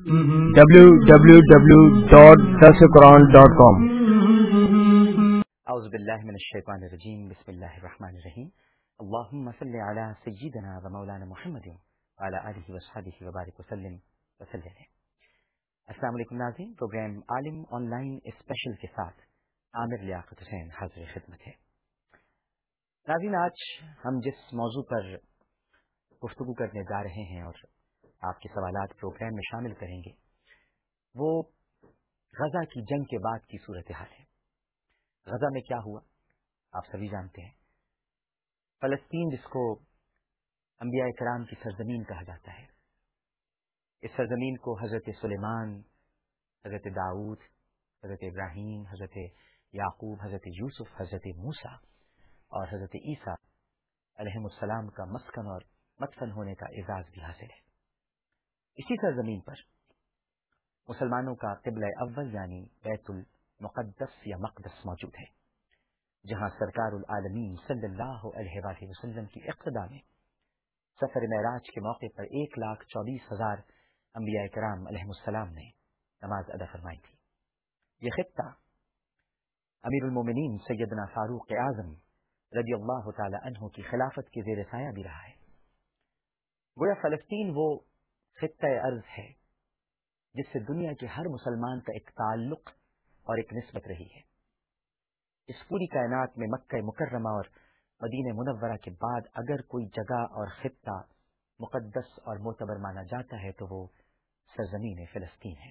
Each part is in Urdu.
www.dasquran.com اعوذ باللہ من الشیطان الرجیم بسم اللہ الرحمن الرحیم اللہم صلی علی سیدنا و مولانا محمد وعلى آلہ وصحبہ وبارک وسلم وسلم. السلام علیکم ناظرین. پروگرام عالم آن لائن اسپیشل کے ساتھ عامر لیاقت حسین حاضر خدمت ہے. ناظرین، آج ہم جس موضوع پر گفتگو کرنے جا رہے ہیں اور آپ کے سوالات پروگرام میں شامل کریں گے۔ وہ غزہ کی جنگ کے بعد کی صورتحال ہے۔ غزہ میں کیا ہوا؟ آپ سبھی جانتے ہیں۔ فلسطین جس کو انبیاء کرام کی سرزمین کہا جاتا ہے، اس سرزمین کو حضرت سلیمان، حضرت داؤد، حضرت ابراہیم، حضرت یعقوب، حضرت یوسف، حضرت موسا اور حضرت عیسیٰ علیہ السلام کا مسکن اور مدفن ہونے کا اعزاز بھی حاصل ہے۔ اسی سرزمین پر۔ مسلمانوں کا قبل اول یعنی بیت المقدس یا مقدس موجود ہے، جہاں سرکار العالمین صلی اللہ علیہ وآلہ وسلم کی اقتدا میں سفر معراج کے موقع پر ایک لاکھ چوبیس ہزار انبیاء کرام علیہ السلام نے نماز ادا فرمائی تھی۔ یہ خطہ امیر المومنین سیدنا فاروق اعظم رضی اللہ تعالی عنہ کی خلافت کے زیر سایہ بھی رہا ہے۔ گویا فلسطین وہ خطہ عرض ہے، جس سے دنیا کے ہر مسلمان کا ایک تعلق اور ایک نسبت رہی ہے۔ اس پوری کائنات میں مکہ مکرمہ اور مدین منورہ کے بعد اگر کوئی جگہ اور خطہ مقدس اور معتبر مانا جاتا ہے تو وہ سرزمین فلسطین ہے۔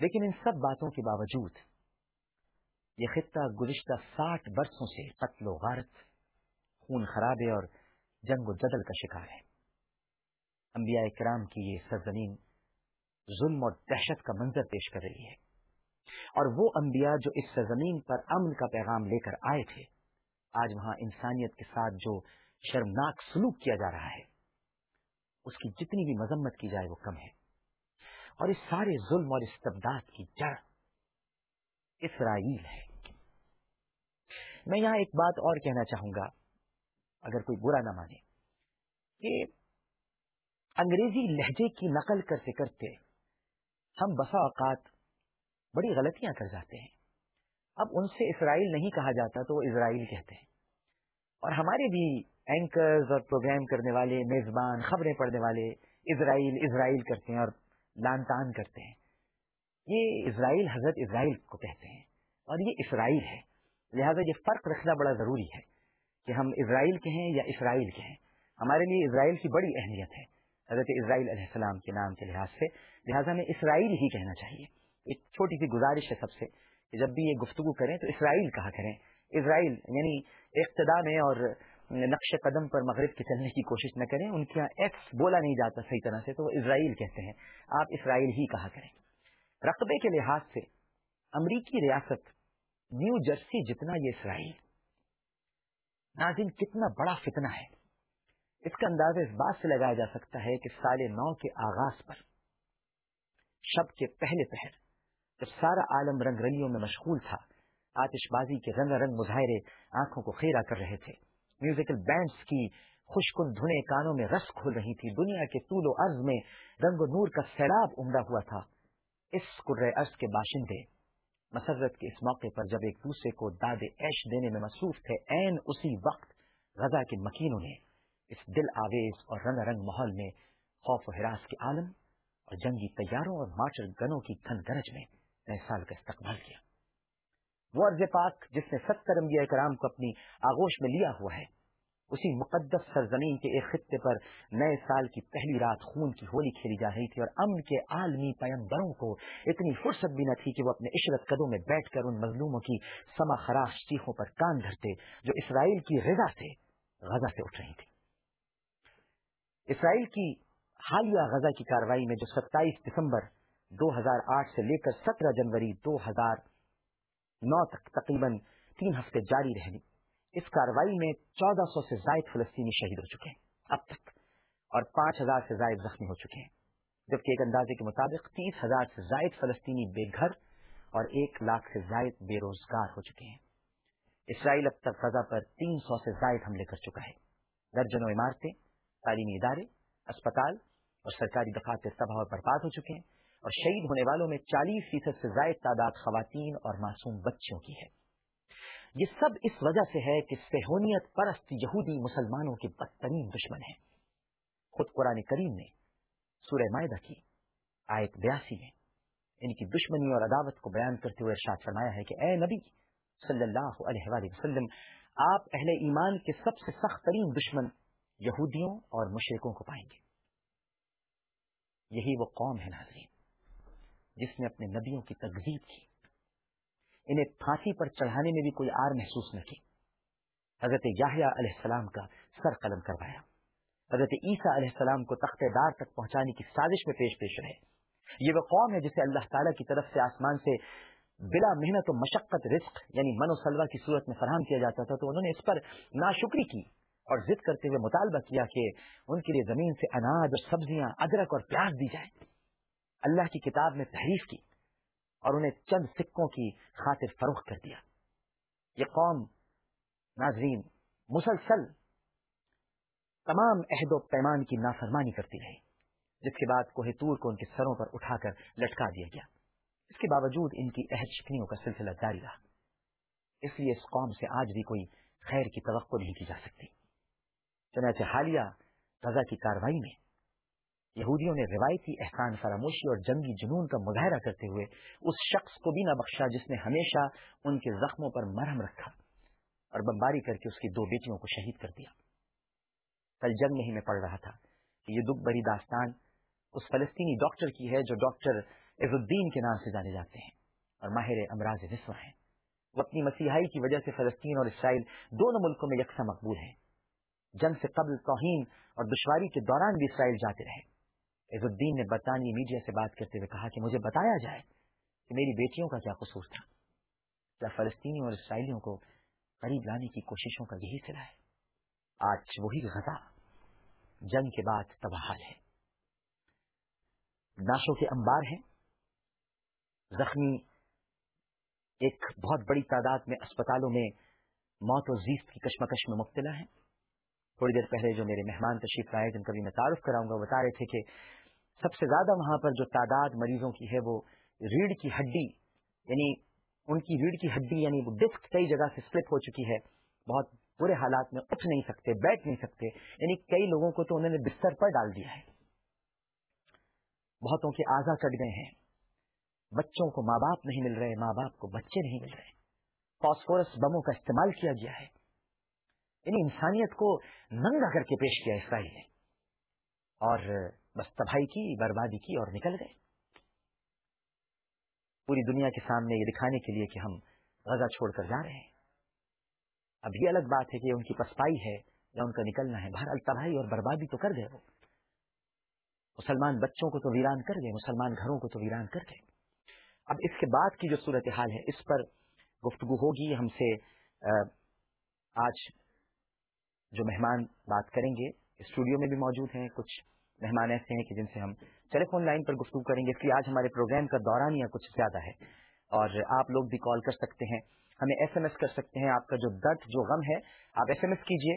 لیکن ان سب باتوں کے باوجود یہ خطہ گزشتہ ساٹھ برسوں سے قتل و غارت، خون خرابے اور جنگ و جدل کا شکار ہے۔ انبیاء کرام کی یہ سرزمین ظلم اور دہشت کا منظر پیش کر رہی ہے۔ اور وہ انبیاء جو اس سرزمین پر امن کا پیغام لے کر آئے تھے، آج وہاں انسانیت کے ساتھ جو شرمناک سلوک کیا جا رہا ہے، اس کی جتنی بھی مذمت کی جائے وہ کم ہے۔ اور اس سارے ظلم اور استبداد کی جڑ اسرائیل ہے۔ میں یہاں ایک بات اور کہنا چاہوں گا، اگر کوئی برا نہ مانے، کہ انگریزی لہجے کی نقل کرتے کرتے ہم بسا اوقات بڑی غلطیاں کر جاتے ہیں۔ اب ان سے اسرائیل نہیں کہا جاتا تو وہ اسرائیل کہتے ہیں۔ اور ہمارے بھی اینکرز اور پروگرام کرنے والے، میزبان، خبریں پڑھنے والے اسرائیل اسرائیل کرتے ہیں اور لان تان کرتے ہیں۔ یہ اسرائیل، حضرت اسرائیل کو کہتے ہیں۔ اور یہ اسرائیل ہے۔ لہذا یہ فرق رکھنا بڑا ضروری ہے کہ ہم اسرائیل کے ہیں یا اسرائیل کے ہیں۔ ہمارے لیے اسرائیل کی بڑی اہمیت ہے۔ حضرت اسرائیل علیہ السلام کے نام کے لحاظ سے، لہٰذا ہمیں اسرائیل ہی کہنا چاہیے۔ ایک چھوٹی سی گزارش ہے سب سے کہ جب بھی یہ گفتگو کریں تو اسرائیل کہا کریں۔ اسرائیل یعنی اقتدا میں اور نقش قدم پر مغرب کے چلنے کی کوشش نہ کریں۔ ان کے یہاں ایکس بولا نہیں جاتا صحیح طرح سے، تو وہ اسرائیل کہتے ہیں۔ آپ اسرائیل ہی کہا کریں۔ رقبے کے لحاظ سے امریکی ریاست، نیو جرسی جتنا یہ اسرائیل ناظرین کتنا بڑا فتنہ ہے۔ اس کا اندازہ اس بات سے لگایا جا سکتا ہے کہ سال نو کے آغاز پر، شب کے پہلے پہر، جب سارا عالم رنگ رنگیوں میں مشغول تھا، آتش بازی کے رنگ رنگ مظاہرے آنکھوں کو خیرا کر رہے تھے۔ میوزیکل بینڈز کی خوشکن دھنے کانوں میں رس کھول رہی تھی۔ دنیا کے طول و عرض میں رنگ و نور کا سیلاب عمدہ ہوا تھا۔ اس عرض کے باشندے، مسرت کے اس موقع پر جب ایک دوسرے کو داد ایش دینے میں مصروف تھے این اسی وقت غزہ کے مکینوں نے اس دل آویز اور رنگ رنگ ماحول میں خوف و حراس کے عالم اور جنگی تیاروں اور مارچر گنوں کی گھن گرج میں نئے سال کا استقبال کیا۔ وہ عرض پاک جس نے ستر انبیاء کرام کو اپنی آغوش میں لیا ہوا ہے، اسی مقدس سرزمین کے ایک خطے پر نئے سال کی پہلی رات خون کی ہولی کھیلی جا رہی تھی اور امن کے عالمی پیمبروں کو اتنی فرصت بھی نہ تھی کہ وہ اپنے عشرت قدوں میں بیٹھ کر ان مظلوموں کی سما خراش چیخوں پر کان دھرتے جو اسرائیل کی رضا سے غزہ سے اٹھ رہی تھی اسرائیل کی حالیہ غزہ کی کاروائی میں جو ستائیس دسمبر دو ہزار آٹھ سے لے کر سترہ جنوری دو ہزار نو تک تقریباً تین ہفتے جاری رہی اس کاروائی میں چودہ سو سے زائد فلسطینی شہید ہو چکے ہیں، اب تک، اور پانچ ہزار سے زائد زخمی ہو چکے ہیں، جبکہ ایک اندازے کے مطابق تیس ہزار سے زائد فلسطینی بے گھر اور ایک لاکھ سے زائد بے روزگار ہو چکے ہیں۔ اسرائیل اب تک غزہ پر تین سو سے زائد حملے کر چکا ہے۔ درجنوں عمارتیں تعلیمی ادارے، اسپتال اور سرکاری دفاتر تباہ اور برباد ہو چکے ہیں اور شہید ہونے والوں میں چالیس فیصد سے زائد تعداد خواتین اور معصوم بچوں کی ہے۔ یہ سب اس وجہ سے ہے کہ سہونیت پرست یہودی مسلمانوں کے بدترین دشمن ہیں۔ خود قرآن کریم نے سورہ معدہ کی آیت بیاسی میں ان کی دشمنی اور عداوت کو بیان کرتے ہوئے ارشاد فرمایا ہے کہ اے نبی صلی اللہ علیہ وآلہ وسلم، آپ اہل ایمان کے سب سے سخت ترین دشمن یہودیوں اور مشرقوں کو پائیں گے۔ یہی وہ قوم ہے ناظرین، جس نے اپنے نبیوں کی تقزیب کی۔ انہیں پھانسی پر چڑھانے میں بھی کوئی آر محسوس نہ کی۔ حضرت یاہیا علیہ السلام کا سر قلم کروایا۔ حضرت عیسیٰ علیہ السلام کو تخت دار تک پہنچانے کی سازش میں پیش پیش رہے۔ یہ وہ قوم ہے جسے اللہ تعالیٰ کی طرف سے آسمان سے بلا محنت و مشقت رزق یعنی من و سلوا کی صورت میں فراہم کیا جاتا تھا، تو انہوں نے اس پر ناشکری کی۔ اور ضد کرتے ہوئے مطالبہ کیا کہ ان کے لیے زمین سے اناج اور سبزیاں، ادرک اور پیاز دی جائے اللہ کی کتاب میں تحریف کی اور انہیں چند سکوں کی خاطر فروخت کر دیا۔ یہ قوم، ناظرین، مسلسل تمام عہد و پیمان کی نافرمانی کرتی رہی، جس کے بعد کوہ تور کو ان کے سروں پر اٹھا کر لٹکا دیا گیا۔ اس کے باوجود ان کی عہد شکنیوں کا سلسلہ جاری رہا۔ اس لیے اس قوم سے آج بھی کوئی خیر کی توقع نہیں کی جا سکتی۔ چنانچہ حالیہ غزہ کی کاروائی میں یہودیوں نے روایتی احسان فراموشی اور جنگی جنون کا مظاہرہ کرتے ہوئے اس شخص کو بھی نہ بخشا جس نے ہمیشہ ان کے زخموں پر مرہم رکھا اور بمباری کر کے اس کی دو بیٹیوں کو شہید کر دیا۔ کل جنگ میں ہی میں پڑھ رہا تھا کہ یہ دکھ بری داستان اس فلسطینی ڈاکٹر کی ہے جو ڈاکٹر عز الدین کے نام سے جانے جاتے ہیں اور ماہر امراض نسو ہیں۔ وہ اپنی مسیحائی کی وجہ سے فلسطین اور اسرائیل دونوں ملکوں میں یکساں مقبول ہیں۔ جنگ سے قبل توہین اور دشواری کے دوران بھی اسرائیل جاتے رہے۔ عز الدین نے برطانوی میڈیا سے بات کرتے ہوئے کہا کہ مجھے بتایا جائے کہ میری بیٹیوں کا کیا قصور تھا۔ کیا فلسطینی اور اسرائیلیوں کو قریب لانے کی کوششوں کا یہی سلا ہے؟ آج وہی غذا جنگ کے بعد تباہل ہے۔ ناشوں کے انبار ہیں۔ زخمی ایک بہت بڑی تعداد میں اسپتالوں میں موت و زیست کی کشمکش میں مبتلا ہیں۔ تھوڑی دیر پہلے جو میرے مہمان تشریف لائے، جن کا بھی میں تعارف کراؤں گا بتا رہے تھے کہ سب سے زیادہ وہاں پر جو تعداد مریضوں کی ہے، وہ ریڑھ کی ہڈی یعنی ان کی ریڑھ کی ہڈی یعنی وہ ڈسک کئی جگہ سے سلپ ہو چکی ہے۔ بہت برے حالات میں اٹھ نہیں سکتے، بیٹھ نہیں سکتے یعنی کئی لوگوں کو تو انہوں نے بستر پر ڈال دیا ہے۔ بہتوں کے آزا کٹ گئے ہیں۔ بچوں کو ماں باپ نہیں مل رہے، ماں باپ کو بچے نہیں مل رہے۔ فاسفورس بموں کا استعمال کیا گیا ہے۔ یعنی انسانیت کو ننگا کر کے پیش کیا اسرائیل نے اور بس تباہی کی، بربادی کی اور نکل گئے۔ پوری دنیا کے سامنے یہ دکھانے کے لیے کہ ہم غزہ چھوڑ کر جا رہے ہیں۔ اب یہ الگ بات ہے کہ ان کی پسپائی ہے یا ان کا نکلنا ہے۔ بہرحال تباہی اور بربادی تو کر گئے وہ۔ مسلمان بچوں کو تو ویران کر گئے، مسلمان گھروں کو تو ویران کر گئے۔ اب اس کے بعد کی جو صورت حال ہے، اس پر گفتگو ہوگی۔ ہم سے آج جو مہمان بات کریں گے اسٹوڈیو میں بھی موجود ہیں، کچھ مہمان ایسے ہیں کہ جن سے ہم ٹیلی فون لائن پر گفتگو کریں گے، اس لیے آج ہمارے پروگرام کا دوران یا کچھ زیادہ ہے۔ اور آپ لوگ بھی کال کر سکتے ہیں، ہمیں ایس ایم ایس کر سکتے ہیں، آپ کا جو درد، جو غم ہے، آپ ایس ایم ایس کیجیے۔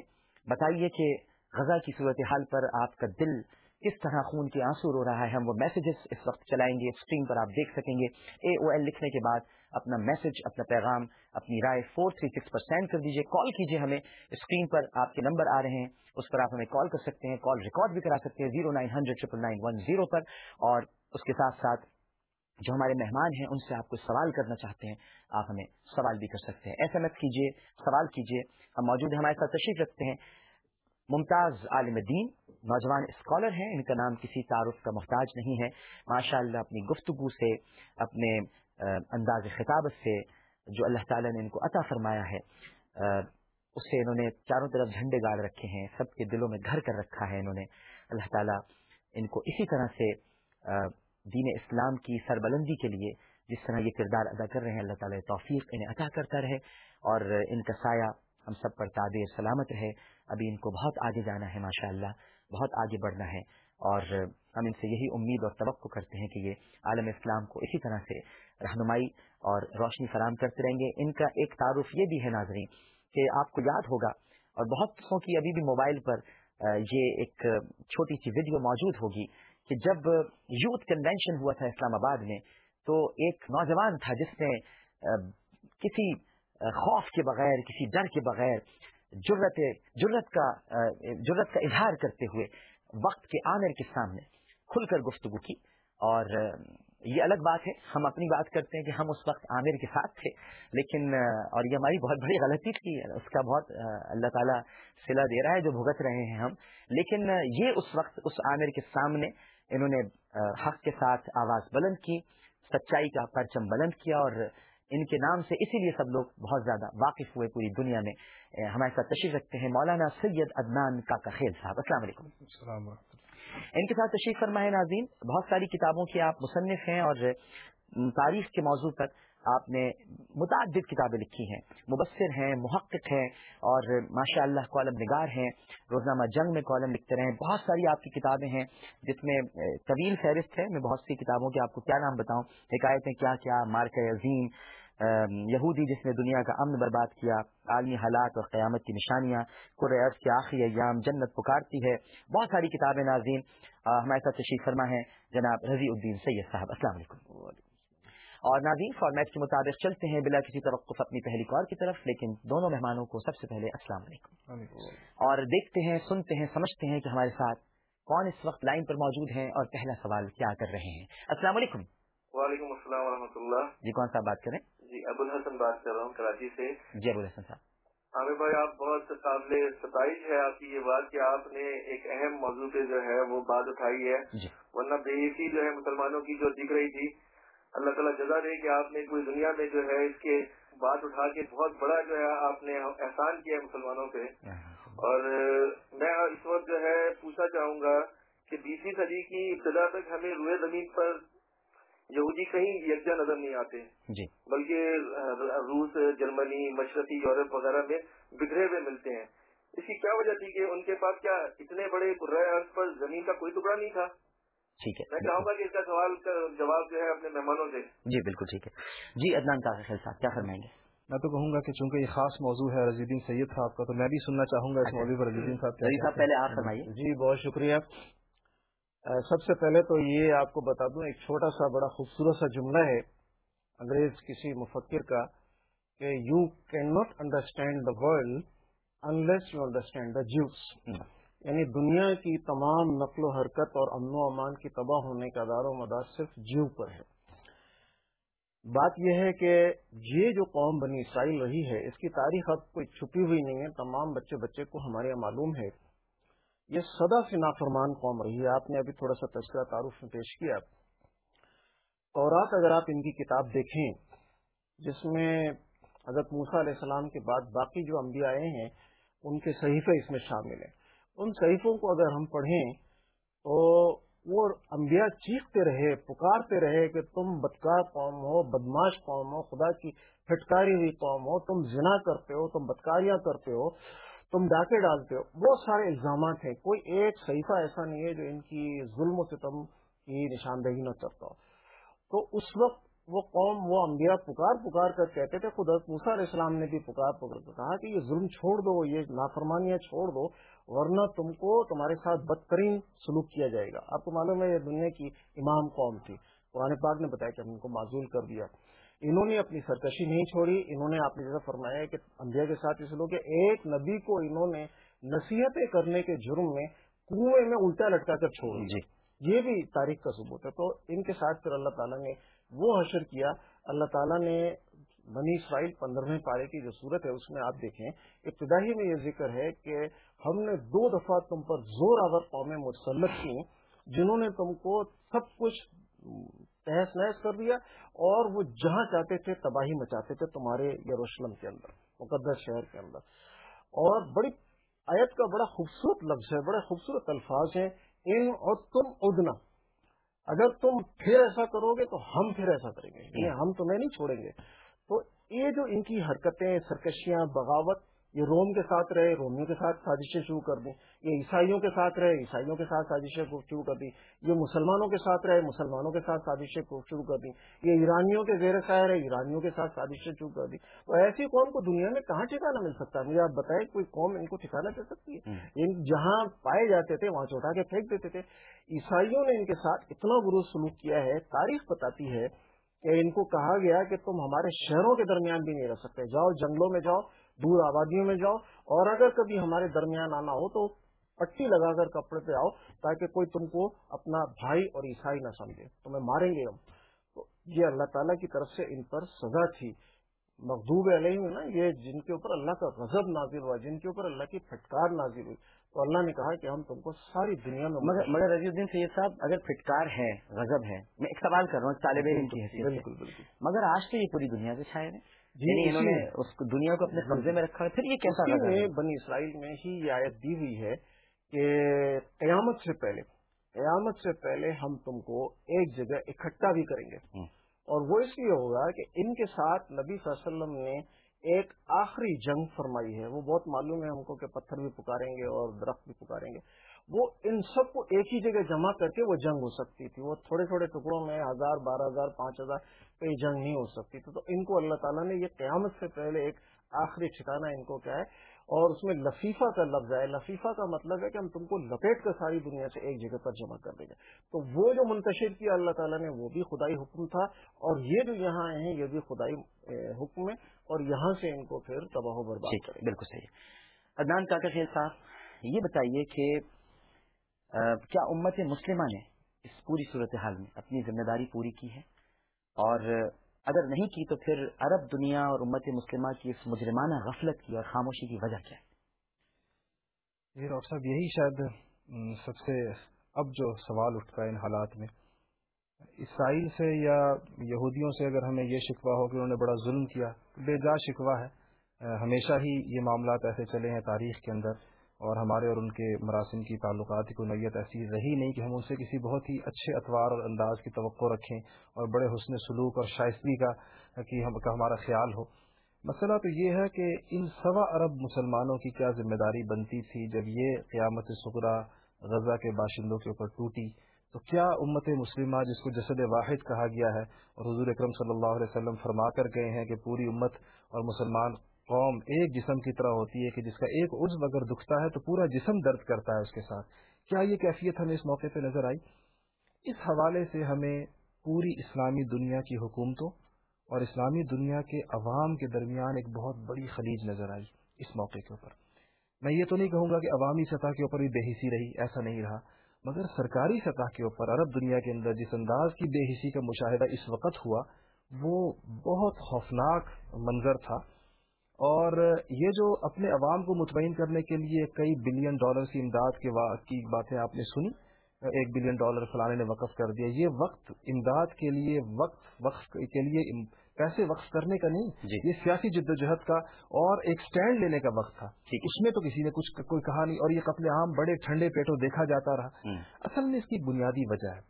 بتائیے کہ غزہ کی صورت حال پر آپ کا دل کس طرح خون کے آنسو رو رہا ہے، ہم وہ میسیجز اس وقت چلائیں گے اسکرین پر آپ دیکھ سکیں گے۔ اے او ایل لکھنے کے بعد اپنا میسج اپنا پیغام، اپنی رائے فور تھری سکس پر سینڈ کر دیجیے کال کیجیے ہمیں۔ اسکرین پر آپ کے نمبر آ رہے ہیں، اس پر آپ ہمیں کال کر سکتے ہیں کال ریکارڈ بھی کرا سکتے ہیں zero nine hundred triple nine one zero پر۔ اور اس کے ساتھ ساتھ جو ہمارے مہمان ہیں، ان سے آپ کو سوال کرنا چاہتے ہیں، آپ ہمیں سوال بھی کر سکتے ہیں۔ ایس ایم ایس کیجیے سوال کیجیے ہم موجود ہیں، ہمارے ساتھ تشریف رکھتے ہیں۔ ممتاز عالم دین، نوجوان اسکالر ہیں، ان کا نام کسی تعارف کا محتاج نہیں ہے۔ ماشاء اللہ اپنی گفتگو سے، اپنے انداز خطابت سے جو اللہ تعالیٰ نے ان کو عطا فرمایا ہے اس سے انہوں نے چاروں طرف جھنڈے گاڑ رکھے ہیں، سب کے دلوں میں گھر کر رکھا ہے انہوں نے۔ اللہ تعالیٰ ان کو اسی طرح سے دین اسلام کی سربلندی کے لیے جس طرح یہ کردار ادا کر رہے ہیں، اللہ تعالیٰ توفیق انہیں عطا کرتا رہے۔ اور ان کا سایہ ہم سب پر تعبیر سلامت رہے۔ ابھی ان کو بہت آگے جانا ہے ماشاء اللہ بہت آگے بڑھنا ہے۔ اور ہم ان سے یہی امید اور توقع کرتے ہیں کہ یہ عالم اسلام کو اسی طرح سے رہنمائی اور روشنی فراہم کرتے رہیں گے۔ ان کا ایک تعارف یہ بھی ہے ناظرین کہ آپ کو یاد ہوگا اور بہت سو کی ابھی بھی موبائل پر یہ ایک چھوٹی سی ویڈیو موجود ہوگی کہ جب یوتھ کنونشن ہوا تھا اسلام آباد میں تو ایک نوجوان تھا جس نے کسی خوف کے بغیر، کسی ڈر کے بغیر جرت جرت کا جرت کا اظہار کرتے ہوئے وقت کے عامر کے سامنے کھل کر گفتگو کی اور یہ الگ بات ہے، ہم اپنی بات کرتے ہیں کہ ہم اس وقت عامر کے ساتھ تھے، لیکن اور یہ ہماری بہت بڑی غلطی تھی، اس کا بہت اللہ تعالیٰ سلا دے رہا ہے جو بھگت رہے ہیں ہم، لیکن یہ اس وقت اس عامر کے سامنے انہوں نے حق کے ساتھ آواز بلند کی، سچائی کا پرچم بلند کیا اور ان کے نام سے اسی لیے سب لوگ بہت زیادہ واقف ہوئے پوری دنیا میں ہمارے ساتھ تشریف رکھتے ہیں، مولانا سید عدنان کا خیل صاحب، السلام علیکم۔ السلام ان کے ساتھ تشریف فرما ہے ناظرین، بہت ساری کتابوں کے آپ مصنف ہیں اور تاریخ کے موضوع پر آپ نے متعدد کتابیں لکھی ہیں، مبصر ہیں، محقق ہیں اور ماشاء اللہ کالم نگار ہیں، روزنامہ جنگ میں کالم لکھتے رہے بہت ساری آپ کی کتابیں ہیں جس میں طویل فہرست ہے، میں بہت سی کتابوں کے آپ کو کیا نام بتاؤں، حکایتیں کیا کیا مارک عظیم یہودی جس نے دنیا کا امن برباد کیا عالمی حالات اور قیامت کی نشانیاں قرعرض کے آخری ایام جنت پکارتی ہے۔ بہت ساری کتابیں ناظرین ہمارے ساتھ تشریف فرما ہے جناب رضی الدین سید صاحب السلام علیکم۔ اور ناظرین فارمیٹ کے مطابق چلتے ہیں بلا کسی توقف اپنی پہلی کار کی طرف لیکن دونوں مہمانوں کو سب سے پہلے السلام علیکم۔ اور دیکھتے ہیں سنتے ہیں سمجھتے ہیں کہ ہمارے ساتھ کون اس وقت لائن پر موجود ہیں اور پہلا سوال کیا کر رہے ہیں۔ السلام علیکم۔ وعلیکم السلام ورحمۃ اللہ۔ جی کون صاحب بات کریں؟ جی ابو الحسن بات کر رہا ہوں کراچی سے۔ جی ابو الحسن صاحب۔ عامر بھائی آپ بہت قابل ستائش ہے آپ کی یہ بات کہ آپ نے ایک اہم موضوع پہ جو ہے وہ بات اٹھائی ہے۔ جی۔ ورنہ بے حسی جو ہے مسلمانوں کی جو دکھ رہی تھی اللہ تعالیٰ جزا دے کہ آپ نے پوری دنیا میں جو ہے اس کے بات اٹھا کے بہت بڑا جو ہے آپ نے احسان کیا ہے مسلمانوں پہ۔ اور میں اس وقت جو ہے پوچھنا چاہوں گا کہ بیسویں صدی کی ابتدا تک ہمیں روئے زمین پر یہودی کہیں یکجا نظر نہیں آتے۔ جی۔ بلکہ روس جرمنی مشرقی یورپ وغیرہ میں بگڑے ہوئے ملتے ہیں۔ اس کی کیا وجہ تھی کہ ان کے پاس کیا اتنے بڑے عرض پر زمین کا کوئی ٹکڑا نہیں تھا؟ ٹھیک ہے۔ میں چاہوں گا کہ اس کا سوال کا جواب جو ہے اپنے مہمانوں سے۔ جی بالکل ٹھیک ہے۔ جی ادنان کا صاحب کیا فرمائیں گے؟ میں تو کہوں گا کہ چونکہ یہ خاص موضوع ہے رضی سید صاحب کا تو میں بھی سننا چاہوں گا اس اچھا۔ موضوع پر۔ رضی صاحب پہلے آپ فرمائیے۔ جی بہت شکریہ۔ سب سے پہلے تو یہ آپ کو بتا دوں ایک چھوٹا سا بڑا خوبصورت سا جملہ ہے انگریز کسی مفکر کا کہ you can not understand the world unless you understand the Jews یعنی دنیا کی تمام نقل و حرکت اور امن و امان کی تباہ ہونے کا دار و مدار صرف جیو پر ہے۔ بات یہ ہے کہ یہ جو قوم بنی اسرائیل رہی ہے اس کی تاریخ اب کوئی چھپی ہوئی نہیں ہے تمام بچے بچے کو ہمارے یہاں معلوم ہے۔ یہ سدا سے نافرمان قوم رہی ہے۔ آپ نے ابھی تھوڑا سا تذکرہ تعارف میں پیش کیا۔ اورات اگر آپ ان کی کتاب دیکھیں، جس میں حضرت موسا علیہ السلام کے بعد باقی جو انبیاء آئے ہیں، ان کے صحیفے اس میں شامل ہیں۔ ان صحیفوں کو اگر ہم پڑھیں، تو وہ انبیاء چیختے رہے، پکارتے رہے کہ تم بدکار قوم ہو، بدماش قوم ہو، خدا کی پھٹکاری ہوئی قوم ہو، تم زنا کرتے ہو، تم بدکاریاں کرتے ہو۔ تم ڈاکے ڈالتے ہو۔ بہت سارے الزامات ہیں۔ کوئی ایک صحیفہ ایسا نہیں ہے جو ان کی ظلم و ستم کی نشاندہی نہ کرتا ہو تو اس وقت وہ قوم، وہ انبیاء پکار پکار کر کہتے تھے خود موسا علیہ السلام نے بھی پکار پکڑ کر کہا کہ یہ ظلم چھوڑ دو، یہ نافرمانیاں چھوڑ دو، ورنہ تم کو تمہارے ساتھ بدترین سلوک کیا جائے گا۔ آپ کو معلوم ہے یہ دنیا کی امام قوم تھی۔ قرآن پاک نے بتایا کہ ہم ان کو معذول کر دیا۔ انہوں نے اپنی سرکشی نہیں چھوڑی انہوں نے آپ نے جیسا فرمایا کہ انبیاء کے ساتھ اس لوگ ایک نبی کو انہوں نے نصیحتیں کرنے کے جرم میں کنویں میں الٹا لٹکا کر چھوڑ جی۔ یہ بھی تاریخ کا ثبوت ہے۔ تو ان کے ساتھ پھر اللہ تعالیٰ نے وہ حشر کیا۔ اللہ تعالیٰ نے بنی اسرائیل پندرہویں پارے کی جو صورت ہے اس میں آپ دیکھیں ابتدائی میں یہ ذکر ہے کہ ہم نے دو دفعہ تم پر زور آور قومیں مسلط کی جنہوں نے تم کو سب کچھ تحس نحس کر دیا اور وہ جہاں چاہتے تھے تباہی مچاتے تھے تمہارے یروشلم کے اندر، مقدس شہر کے اندر۔ اور بڑی آیت کا بڑا خوبصورت لفظ ہے، بڑے خوبصورت الفاظ ہیں۔ ان اور تم ادنا، اگر تم پھر ایسا کرو گے تو ہم پھر ایسا کریں گے یعنی ہم تمہیں نہیں چھوڑیں گے۔ تو یہ جو ان کی حرکتیں، سرکشیاں، بغاوت یہ روم کے ساتھ رہے رومیوں کے ساتھ سازشیں شروع کر دیں۔ یہ عیسائیوں کے ساتھ رہے عیسائیوں کے ساتھ سازشیں شروع کر دیں۔ یہ مسلمانوں کے ساتھ رہے مسلمانوں کے ساتھ سازشیں شروع کر دیں۔ یہ ایرانیوں کے زیر شاعر ہے ایرانیوں کے ساتھ سازشیں شروع کر دیں۔ تو ایسی قوم کو دنیا میں کہاں ٹھکانا مل سکتا؟ ہے مجھے آپ بتائیں کوئی قوم ان کو ٹھکانا دے سکتی ہے؟ جہاں پائے جاتے تھے وہاں چوٹا کے پھینک دیتے تھے۔ عیسائیوں نے ان کے ساتھ اتنا برو سلوک کیا ہے تاریخ بتاتی ہے کہ ان کو کہا گیا کہ تم ہمارے شہروں کے درمیان بھی نہیں رہ سکتے۔ جاؤ جنگلوں میں جاؤ دور آبادیوں میں جاؤ اور اگر کبھی ہمارے درمیان آنا ہو تو پٹی لگا کر کپڑے پہ آؤ تاکہ کوئی تم کو اپنا بھائی اور عیسائی نہ سمجھے۔ تمہیں ماریں گے ہم۔ تو یہ اللہ تعالیٰ کی طرف سے ان پر سزا تھی۔ مخدوب علیہ میں نا یہ جن کے اوپر اللہ کا غضب نازل ہوا جن کے اوپر اللہ کی پھٹکار نازل ہوئی۔ تو اللہ نے کہا کہ ہم تم کو ساری دنیا میں مگر رضی الدین سید صاحب اگر پھٹکار ہے غضب ہے میں ایک سوال کر رہا ہوں طالب علم کی حیثیت بالکل بالکل۔ مگر آج تو یہ پوری دنیا سے شاید ہے جی یعنی انہوں نے اس دنیا کو اپنے قبضے میں رکھا ہے پھر یہ کیسا بنی اسرائیل میں ہی یہ آیت دی ہوئی ہے کہ قیامت سے پہلے قیامت سے پہلے ہم تم کو ایک جگہ اکٹھا بھی کریں گے۔ اور وہ اس لیے ہوگا کہ ان کے ساتھ نبی صلی اللہ علیہ وسلم نے ایک آخری جنگ فرمائی ہے۔ وہ بہت معلوم ہے ہم کو کہ پتھر بھی پکاریں گے اور درخت بھی پکاریں گے۔ وہ ان سب کو ایک ہی جگہ جمع کر کے وہ جنگ ہو سکتی تھی۔ وہ تھوڑے تھوڑے ٹکڑوں میں ہزار بارہ ہزار پانچ ہزار پہ جنگ نہیں ہو سکتی تھی۔ تو ان کو اللہ تعالیٰ نے یہ قیامت سے پہلے ایک آخری ٹھکانا ان کو کیا ہے۔ اور اس میں لفیفہ کا لفظ ہے۔ لفیفہ کا مطلب ہے کہ ہم تم کو لپیٹ کر ساری دنیا سے ایک جگہ پر جمع کر دیں گے۔ تو وہ جو منتشر کیا اللہ تعالیٰ نے وہ بھی خدائی حکم تھا۔ اور یہ جو یہاں آئے ہیں یہ بھی خدائی حکم ہے اور یہاں سے ان کو پھر تباہ و برباد بالکل صحیح۔ ادنان کاکا خیل صاحب یہ بتائیے کہ کیا امت مسلمہ نے اس پوری صورتحال میں اپنی ذمہ داری پوری کی ہے؟ اور اگر نہیں کی تو پھر عرب دنیا اور امت مسلمہ کی اس مجرمانہ غفلت کی اور خاموشی کی وجہ کیا ہے؟ یہ ڈاکٹر صاحب، یہی شاید سب سے اب جو سوال اٹھتا ہے ان حالات میں۔ اسرائیل سے یا یہودیوں سے اگر ہمیں یہ شکوہ ہو کہ انہوں نے بڑا ظلم کیا، بے جا شکوہ ہے۔ ہمیشہ ہی یہ معاملات ایسے چلے ہیں تاریخ کے اندر۔ اور ہمارے اور ان کے مراسم کی تعلقات کی نیت ایسی رہی نہیں کہ ہم ان سے کسی بہت ہی اچھے اطوار اور انداز کی توقع رکھیں اور بڑے حسن سلوک اور شائستگی کا کہ ہم کا ہمارا خیال ہو۔ مسئلہ تو یہ ہے کہ ان سوا عرب مسلمانوں کی کیا ذمہ داری بنتی تھی جب یہ قیامت سکرا غزہ کے باشندوں کے اوپر ٹوٹی؟ تو کیا امت مسلمہ جس کو جسد واحد کہا گیا ہے اور حضور اکرم صلی اللہ علیہ وسلم فرما کر گئے ہیں کہ پوری امت اور مسلمان قوم ایک جسم کی طرح ہوتی ہے کہ جس کا ایک عزو اگر دکھتا ہے تو پورا جسم درد کرتا ہے اس کے ساتھ۔ کیا یہ کیفیت ہمیں اس موقع پہ نظر آئی؟ اس حوالے سے ہمیں پوری اسلامی دنیا کی حکومتوں اور اسلامی دنیا کے عوام کے درمیان ایک بہت بڑی خلیج نظر آئی اس موقع کے اوپر۔ میں یہ تو نہیں کہوں گا کہ عوامی سطح کے اوپر بھی بے حسی رہی، ایسا نہیں رہا، مگر سرکاری سطح کے اوپر، عرب دنیا کے اندر جس انداز کی بے حسی کا مشاہدہ اس وقت ہوا، وہ بہت خوفناک منظر تھا۔ اور یہ جو اپنے عوام کو مطمئن کرنے کے لیے کئی بلین ڈالر کی امداد کی باتیں آپ نے سنی ایک بلین ڈالر فلانے نے وقف کر دیا۔ یہ وقت امداد کے لیے وقت وقف کے لیے پیسے وقف کرنے کا نہیں جی۔ یہ سیاسی جد و جہد کا اور ایک سٹینڈ لینے کا وقت تھا۔ اس میں تو کسی نے کچھ کوئی کہا نہیں اور یہ قتل عام بڑے ٹھنڈے پیٹوں دیکھا جاتا رہا۔ اصل میں اس کی بنیادی وجہ ہے۔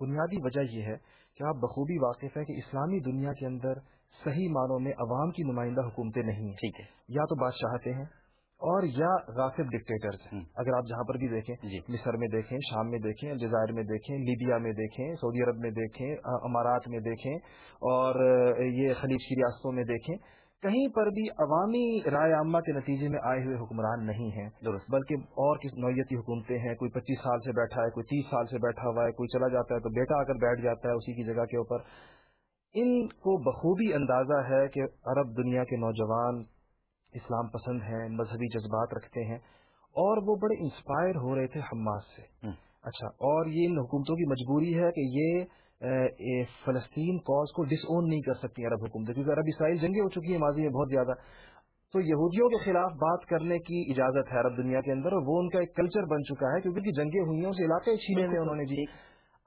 بنیادی وجہ یہ ہے کہ آپ بخوبی واقف ہے کہ اسلامی دنیا کے اندر صحیح معنوں میں عوام کی نمائندہ حکومتیں نہیں ہیں۔ ٹھیک ہے۔ یا تو بادشاہتے ہیں اور یا غاصب ڈکٹیٹرز ہیں۔ اگر آپ جہاں پر بھی دیکھیں جی۔ مصر میں دیکھیں شام میں دیکھیں الجزائر میں دیکھیں لیبیا میں دیکھیں سعودی عرب میں دیکھیں امارات میں دیکھیں اور یہ خلیج کی ریاستوں میں دیکھیں کہیں پر بھی عوامی رائے عامہ کے نتیجے میں آئے ہوئے حکمران نہیں ہیں۔ درست۔ بلکہ اور کس نوعیتی حکومتیں ہیں کوئی پچیس سال سے بیٹھا ہے کوئی تیس سال سے بیٹھا ہوا ہے کوئی چلا جاتا ہے تو بیٹا آ کر بیٹھ جاتا ہے اسی کی جگہ کے اوپر۔ ان کو بخوبی اندازہ ہے کہ عرب دنیا کے نوجوان اسلام پسند ہیں مذہبی جذبات رکھتے ہیں اور وہ بڑے انسپائر ہو رہے تھے حماس سے۔ اچھا اور یہ ان حکومتوں کی مجبوری ہے کہ یہ فلسطین کاز کو ڈس اون نہیں کر سکتی عرب حکومتیں کیونکہ عرب اسرائیل جنگیں ہو چکی ہیں ماضی میں بہت زیادہ۔ تو یہودیوں کے خلاف بات کرنے کی اجازت ہے عرب دنیا کے اندر اور وہ ان کا ایک کلچر بن چکا ہے کیونکہ جنگیں ہوئی ہیں اس علاقے چھینے میں انہوں نے۔ جی۔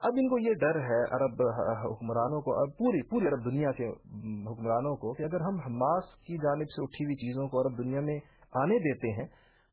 اب ان کو یہ ڈر ہے عرب حکمرانوں کو اب پوری پوری عرب دنیا کے حکمرانوں کو کہ اگر ہم حماس کی جانب سے اٹھی ہوئی چیزوں کو عرب دنیا میں آنے دیتے ہیں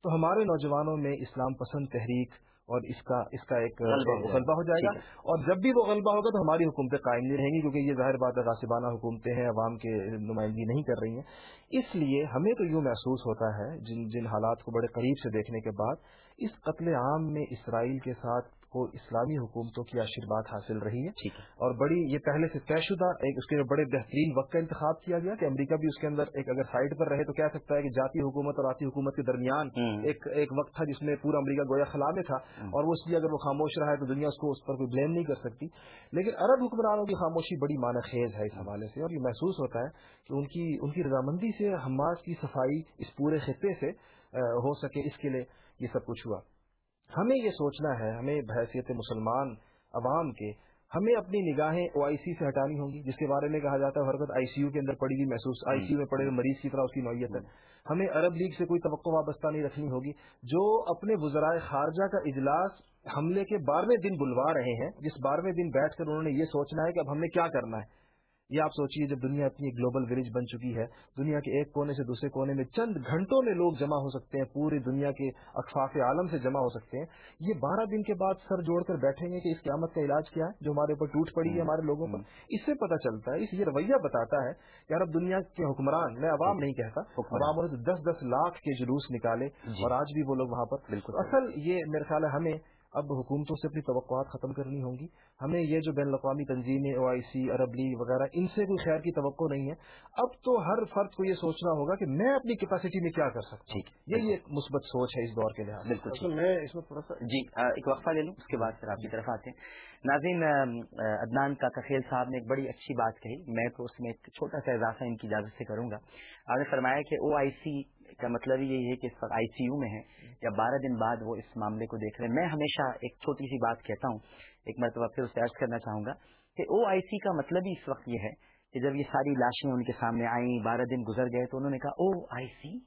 تو ہمارے نوجوانوں میں اسلام پسند تحریک اور اس کا اس کا ایک غلبہ ہو جائے گا۔ اور جب بھی وہ غلبہ ہوگا تو ہماری حکومتیں قائم نہیں رہیں گی کیونکہ یہ ظاہر بات غاسبانہ حکومتیں ہیں عوام کے نمائندگی نہیں کر رہی ہیں۔ اس لیے ہمیں تو یوں محسوس ہوتا ہے جن جن حالات کو بڑے قریب سے دیکھنے کے بعد اس قتل عام میں اسرائیل کے ساتھ کو اسلامی حکومتوں کی آشرواد حاصل رہی ہے۔ اور بڑی یہ پہلے سے طے شدہ ایک اس کے بڑے بہترین وقت کا انتخاب کیا گیا کہ امریکہ بھی اس کے اندر ایک اگر سائڈ پر رہے تو کہہ سکتا ہے کہ جاتی حکومت اور آتی حکومت کے درمیان ایک ایک وقت تھا جس میں پورا امریکہ گویا خلا میں تھا۔ اور وہ اس لیے اگر وہ خاموش رہا ہے تو دنیا اس کو اس پر کوئی بلیم نہیں کر سکتی۔ لیکن عرب حکمرانوں کی خاموشی بڑی معنی خیز ہے اس حوالے سے۔ اور یہ محسوس ہوتا ہے کہ ان کی ان کی رضامندی سے حماس کی صفائی اس پورے خطے سے ہو سکے اس کے لیے۔ یہ سب کچھ ہوا۔ ہمیں یہ سوچنا ہے ہمیں بحثیت مسلمان عوام کے ہمیں اپنی نگاہیں او آئی سی سے ہٹانی ہوں گی جس کے بارے میں کہا جاتا ہے ہر وقت آئی سی یو کے اندر پڑی گی محسوس آئی سی یو میں پڑے ہوئے مریض کی طرح اس کی نوعیت ہے۔ ہمیں عرب لیگ سے کوئی توقع وابستہ نہیں رکھنی ہوگی جو اپنے وزرائے خارجہ کا اجلاس حملے کے بارہویں دن بلوا رہے ہیں جس بارہویں دن بیٹھ کر انہوں نے یہ سوچنا ہے کہ اب ہم نے کیا کرنا ہے۔ یہ آپ سوچیے جب دنیا اتنی گلوبل ولیج بن چکی ہے دنیا کے ایک کونے سے دوسرے کونے میں چند گھنٹوں میں لوگ جمع ہو سکتے ہیں پوری دنیا کے اقفاف عالم سے جمع ہو سکتے ہیں۔ یہ بارہ دن کے بعد سر جوڑ کر بیٹھیں گے کہ اس قیامت کا علاج کیا ہے جو ہمارے اوپر ٹوٹ پڑی ہے ہمارے لوگوں پر۔ اس سے پتہ چلتا ہے اس یہ رویہ بتاتا ہے کہ اب دنیا کے حکمران میں عوام نہیں کہتا عوام دس دس لاکھ کے جلوس نکالے جی۔ اور آج بھی وہ لوگ وہاں پر۔ بالکل اصل یہ میرے خیال ہے ہمیں اب حکومتوں سے اپنی توقعات ختم کرنی ہوں گی۔ ہمیں یہ جو بین الاقوامی تنظیمیں او آئی سی عرب لیگ وغیرہ ان سے کوئی خیر کی توقع نہیں ہے۔ اب تو ہر فرد کو یہ سوچنا ہوگا کہ میں اپنی کیپیسٹی میں کیا کر سکتا ہوں۔ یہی ایک مثبت سوچ ہے اس دور کے لحاظ بالکل میں اس میں تھوڑا سا جی ایک وقفہ لے لوں اس کے بعد پھر آپ کی طرف آتے ہیں۔ ناظرین عدنان کا کخیل صاحب نے ایک بڑی اچھی بات کہی۔ میں تو اس میں ایک چھوٹا سا اضافہ ان کی اجازت سے کروں گا۔ آپ نے فرمایا کہ او آئی سی کا مطلب یہی ہے کہ اس وقت آئی سی یو میں ہے یا بارہ دن بعد وہ اس معاملے کو دیکھ رہے ہیں، میں ہمیشہ ایک چھوٹی سی بات کہتا ہوں۔ ایک مرتبہ پھر اسے عرض کرنا چاہوں گا کہ او آئی سی کا مطلب ہی اس وقت یہ ہے کہ جب یہ ساری لاشیں ان کے سامنے آئیں، بارہ دن گزر گئے تو انہوں نے کہا او آئی سی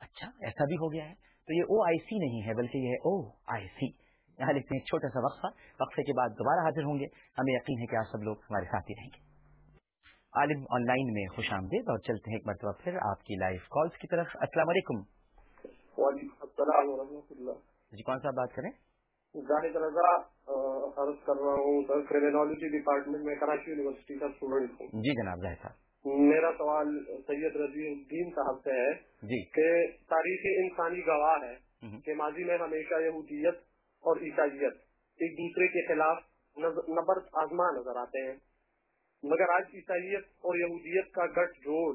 اچھا ایسا بھی ہو گیا ہے۔ تو یہ او آئی سی نہیں ہے، بلکہ یہ ہے او آئی سی یہاں لکھتے ہیں چھوٹا سا وقفہ۔ وقفے کے بعد دوبارہ حاضر ہوں گے۔ ہمیں یقین ہے کہ آپ سب لوگ ہمارے ساتھ ہی رہیں گے۔ عالم آن لائن میں خوش آمدید اور چلتے ہیں ایک مرتبہ پھر آپ کی لائف کالز کی طرف۔ السلام علیکم۔ وعلیکم السلام اللہ۔ جی کون سا بات کریں؟ ظاہر رضا عرض کر رہا ہوں سر کرمینالوجی ڈپارٹمنٹ میں کراچی یونیورسٹی کا اسٹوڈنٹ ہوں۔ جی جناب ظاہر صاحب میرا سوال سید رضی الدین صاحب سے ہے جی۔ کہ تاریخ انسانی گواہ ہے کہ ماضی میں ہمیشہ یہودیت اور عیسائیت ایک دوسرے کے خلاف نبر آزما نظر آتے ہیں۔ مگر آج عیسائیت اور یہودیت کا گٹھ جوڑ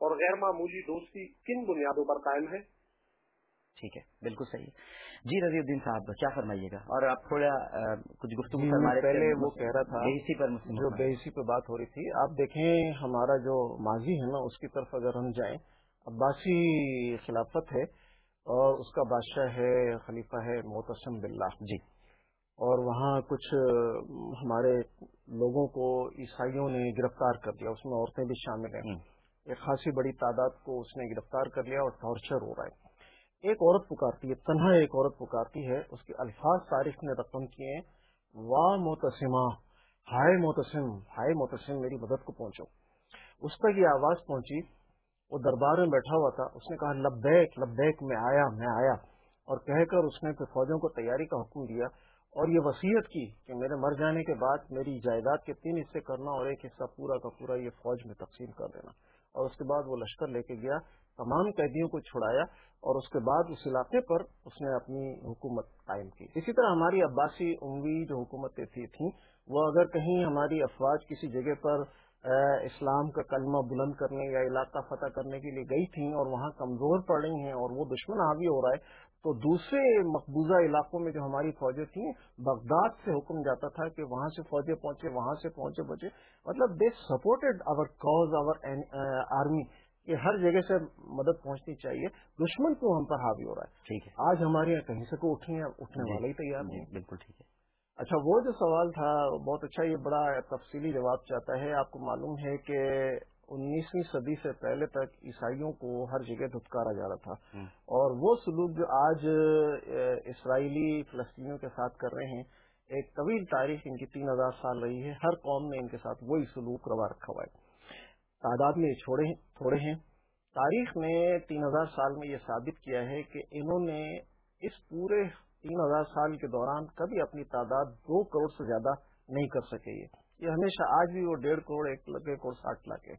اور غیر معمولی دوستی کن بنیادوں پر قائم ہے؟ ٹھیک ہے بالکل صحیح۔ جی رضی الدین صاحب کیا فرمائیے گا؟ اور آپ تھوڑا کچھ گفتگو جی، پہلے وہ کہہ رہا تھا پر جو بےحسی پہ بات ہو رہی تھی آپ دیکھیں ہمارا جو ماضی ہے نا اس کی طرف اگر ہم جائیں عباسی خلافت ہے اور اس کا بادشاہ ہے خلیفہ ہے محتسم بلّہ جی۔ اور وہاں کچھ ہمارے لوگوں کو عیسائیوں نے گرفتار کر دیا اس میں عورتیں بھی شامل ہیں۔ ایک خاصی بڑی تعداد کو اس نے گرفتار کر لیا اور ٹارچر ہو رہا ہے۔ ایک عورت پکارتی ہے تنہا ایک عورت پکارتی ہے اس کے الفاظ تاریخ نے رقم کیے ہیں۔ واہ محتسمہ ہائے محتسم ہائے محتسم میری مدد کو پہنچو۔ اس تک یہ آواز پہنچی وہ دربار میں بیٹھا ہوا تھا۔ اس نے کہا لبیک لبیک میں آیا میں آیا۔ اور کہہ کر اس نے پھر فوجوں کو تیاری کا حکم دیا۔ اور یہ وصیت کی کہ میرے مر جانے کے بعد میری جائیداد کے تین حصے کرنا اور ایک حصہ پورا کا پورا یہ فوج میں تقسیم کر دینا۔ اور اس کے بعد وہ لشکر لے کے گیا، تمام قیدیوں کو چھڑایا اور اس کے بعد اس علاقے پر اس نے اپنی حکومت قائم کی۔ اسی طرح ہماری عباسی عموی جو حکومتیں تھیں، وہ اگر کہیں ہماری افواج کسی جگہ پر اسلام کا کلمہ بلند کرنے یا علاقہ فتح کرنے کے لیے گئی تھیں اور وہاں کمزور پڑ رہی ہیں اور وہ دشمن حاوی ہو رہا ہے تو دوسرے مقبوضہ علاقوں میں جو ہماری فوجیں تھیں بغداد سے حکم جاتا تھا کہ وہاں سے فوجیں پہنچے وہاں سے پہنچے بچے مطلب they supported our cause our army کہ ہر جگہ سے مدد پہنچنی چاہیے۔ دشمن کو ہم پر حاوی ہو رہا ہے؟ ٹھیک ہے۔ آج ہمارے یہاں کہیں سے کو اٹھنے اٹھنے جی۔ والا ہی تیار نہیں بالکل ٹھیک ہے۔ اچھا وہ جو سوال تھا بہت اچھا یہ بڑا تفصیلی جواب چاہتا ہے۔ آپ کو معلوم ہے کہ انیسویں صدی سے پہلے تک عیسائیوں کو ہر جگہ دھتکارا جا رہا تھا۔ اور وہ سلوک جو آج اسرائیلی فلسطینیوں کے ساتھ کر رہے ہیں ایک طویل تاریخ ان کی تین ہزار سال رہی ہے۔ ہر قوم نے ان کے ساتھ وہی سلوک روا رکھا ہوا ہے۔ تعداد میں چھوڑے تھوڑے ہیں۔ تاریخ نے تین ہزار سال میں یہ ثابت کیا ہے کہ انہوں نے اس پورے تین ہزار سال کے دوران کبھی اپنی تعداد دو کروڑ سے زیادہ نہیں کر سکے۔ یہ یہ ہمیشہ آج بھی وہ ڈیڑھ کروڑ، ایک کروڑ، ساٹھ لاکھ ہے۔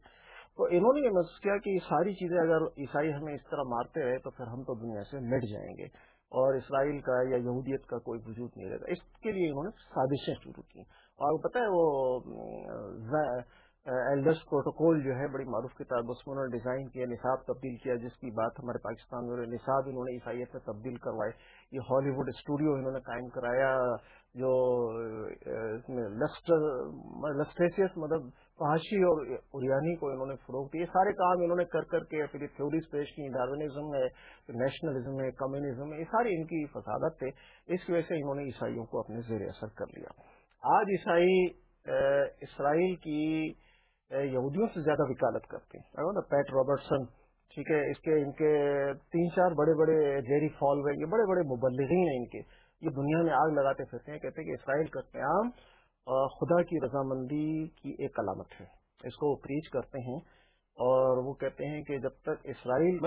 تو انہوں نے یہ محسوس کیا کہ یہ ساری چیزیں اگر عیسائی ہمیں اس طرح مارتے رہے تو پھر ہم تو دنیا سے مٹ جائیں گے۔ اور اسرائیل کا یا یہودیت کا کوئی وجود نہیں رہتا۔ اس کے لیے انہوں نے سازشیں شروع کی۔ اور پتہ ہے وہ ایلڈس پروٹوکول جو ہے، بڑی معروف کتاب، اس میں انہوں نے ڈیزائن کیا، نصاب تبدیل کیا، جس کی بات ہمارے پاکستان میں نصاب انہوں نے عیسائیت میں تبدیل کروائے۔ یہ ہالی ووڈ اسٹوڈیو انہوں نے قائم کرایا۔ جو لسٹریسیس مطلب فحاشی اور اریانی کو انہوں نے فروغ دیا یہ سارے کام انہوں نے کر کر کے پھر یہ تھیوریز پیش کی ڈارونزم ہے نیشنلزم ہے کمیونزم ہے یہ ساری ان کی فسادت تھے، اس کی وجہ سے انہوں نے عیسائیوں کو اپنے زیر اثر کر لیا۔ آج عیسائی اسرائیل کی یہودیوں سے زیادہ وکالت کرتے ہیں۔ پیٹ رابرٹسن ٹھیک ہے، اس کے، ان کے تین چار بڑے بڑے، جیری فال ہوئے، یہ بڑے بڑے مبلغین ہیں ان کے۔ یہ دنیا میں آگ لگاتے پھرتے ہیں کہتے ہیں کہ اسرائیل کا قیام خدا کی رضامندی کی ایک علامت ہے۔ اس کو وہ پریچ کرتے ہیں اور وہ کہتے ہیں کہ جب تک اسرائیل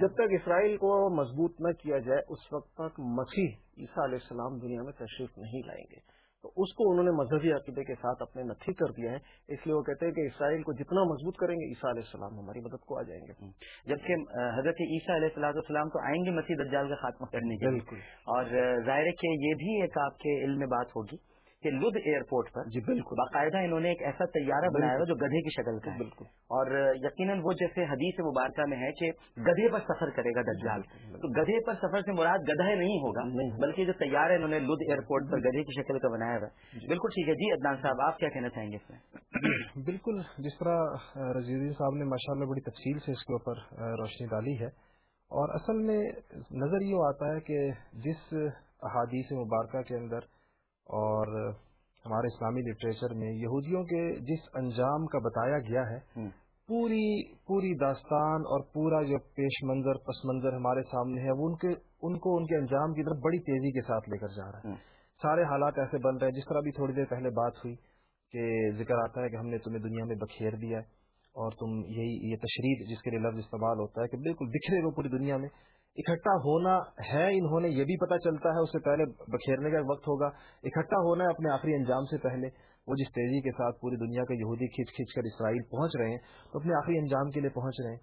جب تک اسرائیل کو مضبوط نہ کیا جائے اس وقت تک مسیح عیسیٰ علیہ السلام دنیا میں تشریف نہیں لائیں گے۔ تو اس کو انہوں نے مذہبی عقیدے کے ساتھ اپنے نتھی کر دیا ہے۔ اس لیے وہ کہتے ہیں کہ اسرائیل کو جتنا مضبوط کریں گے عیسیٰ علیہ السلام ہماری مدد کو آ جائیں گے۔ جبکہ حضرت عیسیٰ علیہ السلام تو آئیں گے مسیح دجال کا خاتمہ کرنے کے بالکل۔ اور ظاہر ہے کہ یہ بھی ایک آپ کے علم میں بات ہوگی۔ کہ لدھ ایئرپورٹ پر جی بالکل۔ باقاعدہ انہوں نے ایک ایسا طیارہ بنایا ہوا جو گدھے کی شکل کا بالکل۔ اور یقیناً وہ جیسے حدیث مبارکہ میں ہے کہ گدھے پر سفر کرے گا دجال۔ تو گدھے پر سفر سے مراد گدھا نہیں ہوگا بلکہ جو طیارہ انہوں نے لدھ ایئرپورٹ پر گدھے کی شکل کا بنایا ہوا ہے۔ جی۔ بالکل ٹھیک ہے جی ادنان صاحب آپ کیا کہنا چاہیں گے اس میں؟ بالکل جس طرح رضی صاحب نے ماشاء بڑی تفصیل سے اس کے اوپر روشنی ڈالی ہے۔ اور اصل میں نظر یہ آتا ہے کہ جس احادیث مبارکہ کے اندر اور ہمارے اسلامی لٹریچر میں یہودیوں کے جس انجام کا بتایا گیا ہے پوری پوری داستان اور پورا جو پیش منظر پس منظر ہمارے سامنے ہے وہ ان کے ان کو ان کے انجام کی طرف بڑی تیزی کے ساتھ لے کر جا رہا ہے۔ سارے حالات ایسے بن رہے ہیں جس طرح بھی تھوڑی دیر پہلے بات ہوئی کہ ذکر آتا ہے کہ ہم نے تمہیں دنیا میں بکھیر دیا ہے اور تم یہی یہ تشریح جس کے لیے لفظ استعمال ہوتا ہے کہ بالکل بکھرے ہو پوری دنیا میں اکٹھا ہونا ہے، انہوں نے یہ بھی پتا چلتا ہے اس سے پہلے بکھیرنے کا وقت ہوگا۔ اکٹھا ہونا ہے اپنے آخری انجام سے پہلے۔ وہ جس تیزی کے ساتھ پوری دنیا کے یہودی کھینچ کھینچ کر اسرائیل پہنچ رہے ہیں، تو اپنے آخری انجام کے لیے پہنچ رہے ہیں۔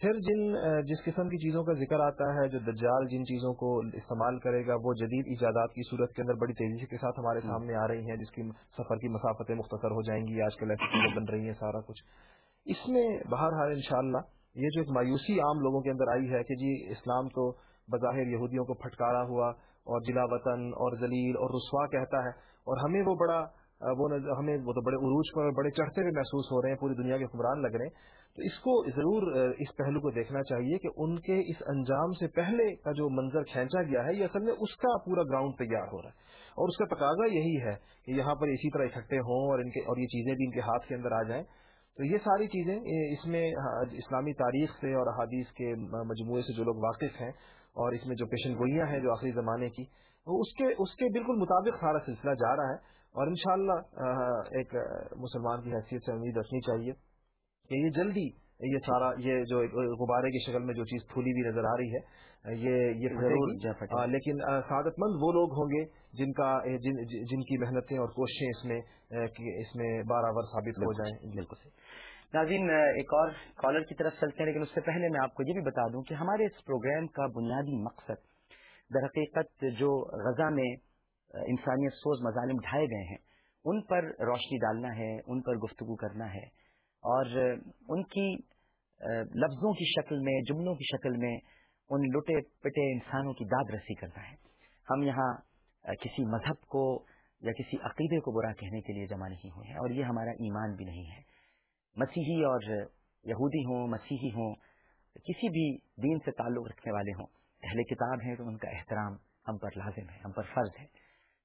پھر جن، جس قسم کی چیزوں کا ذکر آتا ہے، جو دجال جن چیزوں کو استعمال کرے گا، وہ جدید ایجادات کی صورت کے اندر بڑی تیزی کے ساتھ ہمارے سامنے آ رہی ہیں، جس کی سفر کی مسافتیں مختصر ہو جائیں گی، آج کل ایسی چیزیں بن رہی ہیں، سارا کچھ۔ اس میں بہرحال انشاءاللہ یہ جو ایک مایوسی عام لوگوں کے اندر آئی ہے کہ جی اسلام تو بظاہر یہودیوں کو پھٹکارا ہوا اور جلا وطن اور ذلیل اور رسوا کہتا ہے اور ہمیں وہ بڑا، وہ ہمیں وہ تو بڑے عروج پر بڑے چڑھتے ہوئے محسوس ہو رہے ہیں، پوری دنیا کے حکمران لگ رہے ہیں۔ تو اس کو ضرور، اس پہلو کو دیکھنا چاہیے کہ ان کے اس انجام سے پہلے کا جو منظر کھینچا گیا ہے یہ اصل میں اس کا پورا گراؤنڈ تیار ہو رہا ہے۔ اور اس کا تقاضا یہی ہے کہ یہاں پر اسی طرح اکٹھے ہوں اور ان کے، اور یہ چیزیں بھی ان کے ہاتھ کے اندر آ جائیں۔ تو یہ ساری چیزیں اس میں ہاں، اسلامی تاریخ سے اور احادیث کے مجموعے سے جو لوگ واقف ہیں اور اس میں جو پیشن گوئیاں ہیں جو آخری زمانے کی اس کے اس کے بالکل مطابق سارا سلسلہ جا رہا ہے اور انشاءاللہ ہاں، ایک، مسلمان کی حیثیت سے امید رکھنی چاہیے کہ یہ جلدی یہ سارا، یہ جو غبارے کی شکل میں جو چیز پھولی بھی نظر آ رہی ہے یہ یہ لیکن سعادت مند وہ لوگ ہوں گے جن کا جن جن کی محنتیں اور کوششیں اس میں اس میں بارآور ثابت ہو جائیں۔ بالکل ناظرین ایک اور کالر کی طرف چلتے ہیں لیکن اس سے پہلے میں آپ کو یہ بھی بتا دوں کہ ہمارے اس پروگرام کا بنیادی مقصد در حقیقت جو غزہ میں انسانیت سوز مظالم ڈھائے گئے ہیں ان پر روشنی ڈالنا ہے ان پر گفتگو کرنا ہے اور ان کی لفظوں کی شکل میں جملوں کی شکل میں ان لٹے پٹے انسانوں کی داد رسی کرنا ہے۔ ہم یہاں کسی مذہب کو یا کسی عقیدے کو برا کہنے کے لیے جمع نہیں ہوئے ہیں اور یہ ہمارا ایمان بھی نہیں ہے۔ مسیحی اور یہودی ہوں، مسیحی ہوں، کسی بھی دین سے تعلق رکھنے والے ہوں، اہل کتاب ہیں تو ان کا احترام ہم پر لازم ہے، ہم پر فرض ہے۔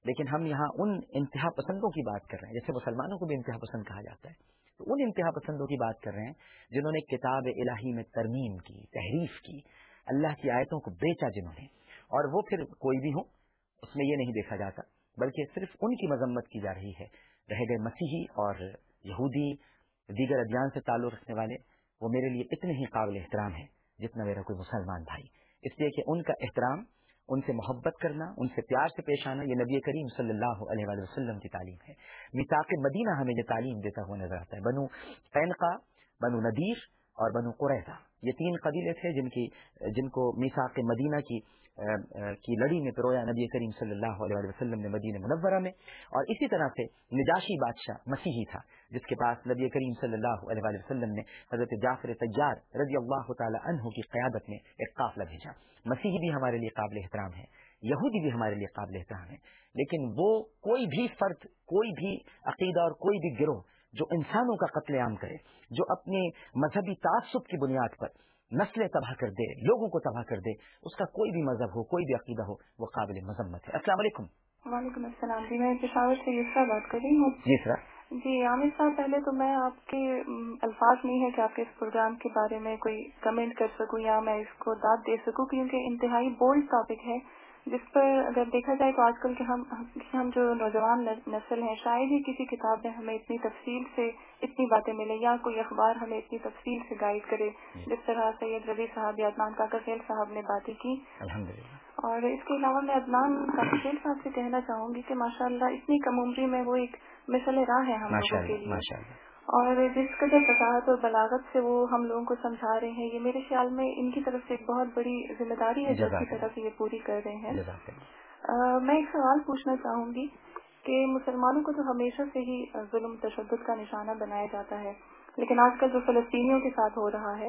لیکن ہم یہاں ان انتہا پسندوں کی بات کر رہے ہیں، جیسے مسلمانوں کو بھی انتہا پسند کہا جاتا ہے۔ تو ان انتہا پسندوں کی بات کر رہے ہیں جنہوں نے کتاب الہی میں ترمیم کی، تحریف کی۔ اللہ کی آیتوں کو بیچا جنہوں نے، اور وہ پھر کوئی بھی ہو، اس میں یہ نہیں دیکھا جاتا، بلکہ صرف ان کی مذمت کی جا رہی ہے۔ رہ گئے مسیحی اور یہودی، دیگر ادیان سے تعلق رکھنے والے، وہ میرے لیے اتنے ہی قابل احترام ہیں جتنا میرا کوئی مسلمان بھائی۔ اس لیے کہ ان کا احترام، ان سے محبت کرنا، ان سے پیار سے پیش آنا، یہ نبی کریم صلی اللہ علیہ وآلہ وسلم کی تعلیم ہے۔ میساک مدینہ ہمیں یہ تعلیم دیتا ہوا نظر آتا ہے۔ بنو قینقا بنو ندیر اور بنو قریضہ یہ تین قبیلے تھے جن کی، جن کو میساک مدینہ کی کی لڑی میں پرویا نبی کریم صلی اللہ علیہ وسلم نے مدینہ منورہ میں۔ اور اسی طرح سے نجاشی بادشاہ مسیحی تھا، جس کے پاس نبی کریم صلی اللہ علیہ وسلم نے حضرت جعفر تیار رضی اللہ تعالی عنہ کی قیادت میں ایک قافلہ بھیجا۔ مسیحی بھی ہمارے لیے قابل احترام ہے یہودی بھی ہمارے لیے قابل احترام ہے لیکن وہ کوئی بھی فرد، کوئی بھی عقیدہ اور کوئی بھی گروہ جو انسانوں کا قتل عام کرے جو اپنی مذہبی تعصب کی بنیاد پر نسلیں تباہ کر دے لوگوں کو تباہ کر دے اس کا کوئی بھی مذہب ہو کوئی بھی عقیدہ ہو وہ قابل مذمت ہے۔ السلام علیکم۔ وعلیکم السلام۔ جی میں پشاور سے یسرا بات کر رہی ہوں۔ جی سر جی عامر صاحب پہلے تو میں آپ کے الفاظ نہیں ہے کہ آپ کے اس پروگرام کے بارے میں کوئی کمنٹ کر سکوں یا میں اس کو داد دے سکوں کیونکہ انتہائی بولڈ ٹاپک ہے۔ جس پر اگر دیکھا جائے تو آج کل کے ہم ہم جو نوجوان نسل ہیں شاید ہی کسی کتاب میں ہمیں اتنی تفصیل سے اتنی باتیں ملے یا کوئی اخبار ہمیں اتنی تفصیل سے گائیڈ کرے جس طرح سید ربی صاحب یا ادنان کاکر خیل صاحب نے باتیں کی۔ اور اس کے علاوہ میں ادنان کاکر خیل صاحب سے کہنا چاہوں گی کہ ماشاء اللہ اتنی کم عمری میں وہ ایک مثل راہ ہے ہم لوگوں کے لیے۔ اور جس قدر فضاحت اور بلاغت سے وہ ہم لوگوں کو سمجھا رہے ہیں یہ میرے خیال میں ان کی طرف سے ایک بہت بڑی ذمہ داری ہے جو کی طرف یہ پوری کر رہے ہیں۔ میں ایک سوال پوچھنا چاہوں گی کہ مسلمانوں کو تو ہمیشہ سے ہی ظلم تشدد کا نشانہ بنایا جاتا ہے لیکن آج کل جو فلسطینیوں کے ساتھ ہو رہا ہے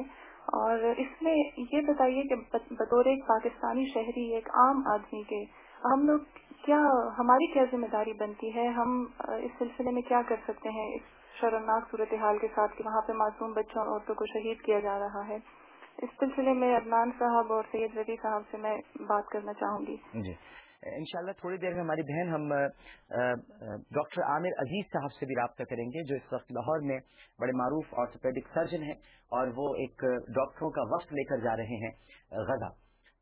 اور اس میں یہ بتائیے کہ بطور ایک پاکستانی شہری ایک عام آدمی کے ہم لوگ کیا ہماری کیا ذمہ داری بنتی ہے؟ ہم اس سلسلے میں کیا کر سکتے ہیں؟ اس شرمناک صورتحال کے ساتھ کہ وہاں پہ معصوم بچوں اور عورتوں کو شہید کیا جا رہا ہے۔ اس سلسلے میں عدنان صاحب اور سید ربی صاحب سے میں بات کرنا چاہوں گی۔ جی۔ انشاءاللہ تھوڑی دیر میں ہماری بہن ہم ڈاکٹر عامر عزیز صاحب سے بھی رابطہ کریں گے، جو اس وقت لاہور میں بڑے معروف آرتھوپیڈک سرجن ہیں اور وہ ایک ڈاکٹروں کا وقت لے کر جا رہے ہیں غزہ۔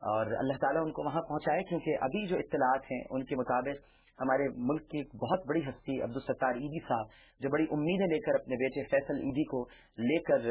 اور اللہ تعالیٰ ان کو وہاں پہنچائے، کیونکہ ابھی جو اطلاعات ہیں ان کے مطابق ہمارے ملک کی ایک بہت بڑی ہستی عبدالستار عیدی صاحب جو بڑی امیدیں لے کر اپنے بیٹے فیصل عیدی کو لے کر